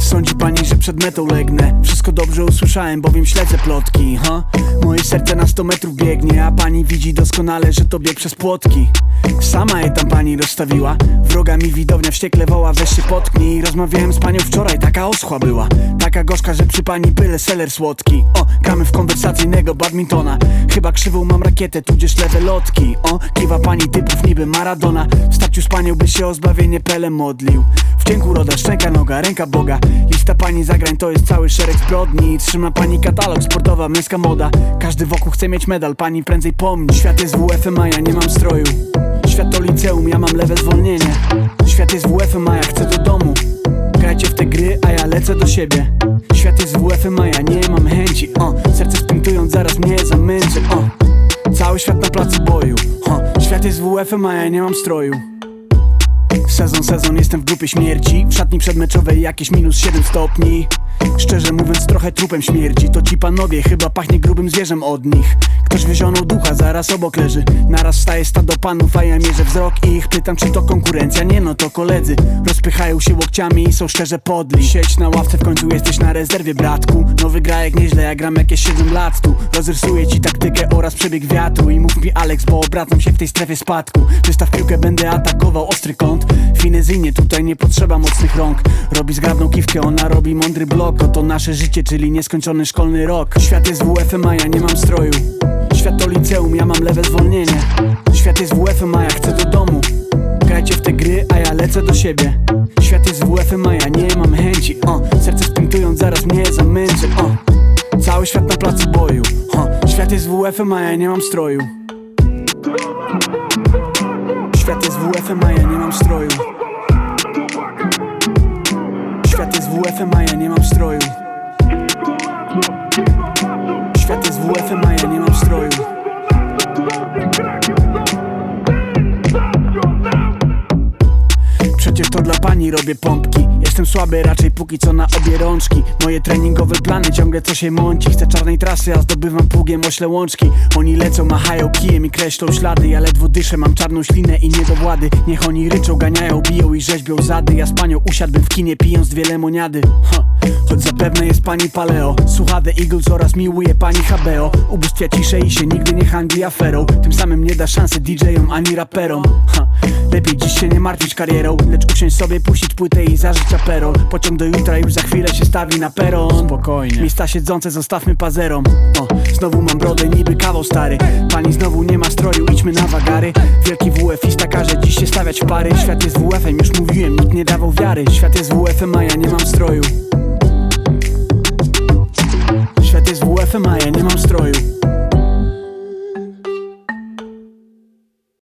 Sądzi pani, że przed metą legnę. Wszystko dobrze usłyszałem, bowiem śledzę plotki ha? Moje serce na 100 metrów biegnie A pani widzi doskonale, że to bieg przez płotki. Sama je tam pani rozstawiła. Wroga mi widownia wściekle woła, weź się potknij. Rozmawiałem z panią wczoraj, taka oschła była. Taka gorzka, że przy pani byle seler słodki. O, gramy w konwersacyjnego badmintona. Chyba krzywą mam rakietę, tudzież lewe lotki. O, kiwa pani typów niby Maradona. W starciu z panią by się o zbawienie Pele modlił. Wdzięku roda, szczęka, noga, ręka Boga Lista pani zagrań to jest cały szereg zbrodni. Trzyma pani katalog, sportowa, męska moda. Każdy wokół chce mieć medal, pani prędzej pomni. Świat jest WF-em, a ja nie mam stroju. Świat to liceum, ja mam lewe zwolnienie. Świat jest WF-em, a ja chcę do domu. Grajcie w te gry, a ja lecę do siebie. Świat jest WF-em, a ja nie mam chęci o, Serce sprintując zaraz mnie zamęczy Cały świat na placu boju o, Świat jest WF-em, a ja nie mam stroju Sezon, sezon, jestem w grupie śmierci W szatni przedmeczowej jakieś minus 7 stopni. Szczerze mówiąc trochę trupem śmierdzi. To ci panowie, chyba pachnie grubym zwierzem od nich. Ktoś wyzionął ducha, zaraz obok leży. Naraz staje stado panów, a ja mierzę wzrok ich. Pytam czy to konkurencja, nie no to koledzy. Rozpychają się łokciami i są szczerze podli. Sieć na ławce, w końcu jesteś na rezerwie bratku. Nowy grajek nieźle, ja gram jakieś 7 lat tu. Rozrysuję ci taktykę oraz przebieg wiatru. I mów mi Alex, bo obracam się w tej strefie spadku. Wystaw piłkę, będę atakował ostry kąt Finezyjnie, tutaj nie potrzeba mocnych rąk. Robi zgrabną kiwkę, ona robi mądry blok. Oto nasze życie, czyli nieskończony szkolny rok. Świat jest WF-em, a ja nie mam stroju. Świat to liceum, ja mam lewe zwolnienie. Świat jest WF-em, a ja chcę do domu. Grajcie w te gry, a ja lecę do siebie. Świat jest WF-em, a ja nie mam chęci. O, Serce sprintując zaraz mnie zamęczy. Cały świat na placu boju. O, Świat jest WF-em, a ja nie mam stroju Świat jest WF-em, a ja nie mam stroju. Świat jest WF-em, a ja nie mam stroju. Świat jest WF-em, a ja nie mam stroju. Przecież to dla pani robię pompki Jestem słaby raczej póki co na obie rączki. Moje treningowe plany ciągle co się mąci. Chcę czarnej trasy, a zdobywam pługiem ośle łączki. Oni lecą, machają kijem i kreślą ślady. Ja ledwo dyszę, mam czarną ślinę i niedowłady Niech oni ryczą, ganiają, biją i rzeźbią zady. Ja z panią usiadłbym w kinie pijąc dwie lemoniady. Ha. Choć zapewne jest pani paleo. Słucha The Eagles oraz miłuje pani HBO Ubóstwia ciszę i się nigdy nie handli aferą. Tym samym nie da szansy DJ-om ani raperom. Ha. Lepiej dziś się nie martwić karierą Lecz usiąść sobie, puścić płytę i zażyć aperol Pociąg do jutra już za chwilę się stawi na peron. Spokojnie. Miejsca siedzące zostawmy pazerom. O, Znowu mam brodę niby kawał stary. Pani znowu nie ma stroju, idźmy na wagary. Wielki WF-ista każe dziś się stawiać w pary. Świat jest WF-em, już mówiłem, nikt nie dawał wiary. Świat jest WF-em, a ja nie mam stroju Świat jest WF-em, a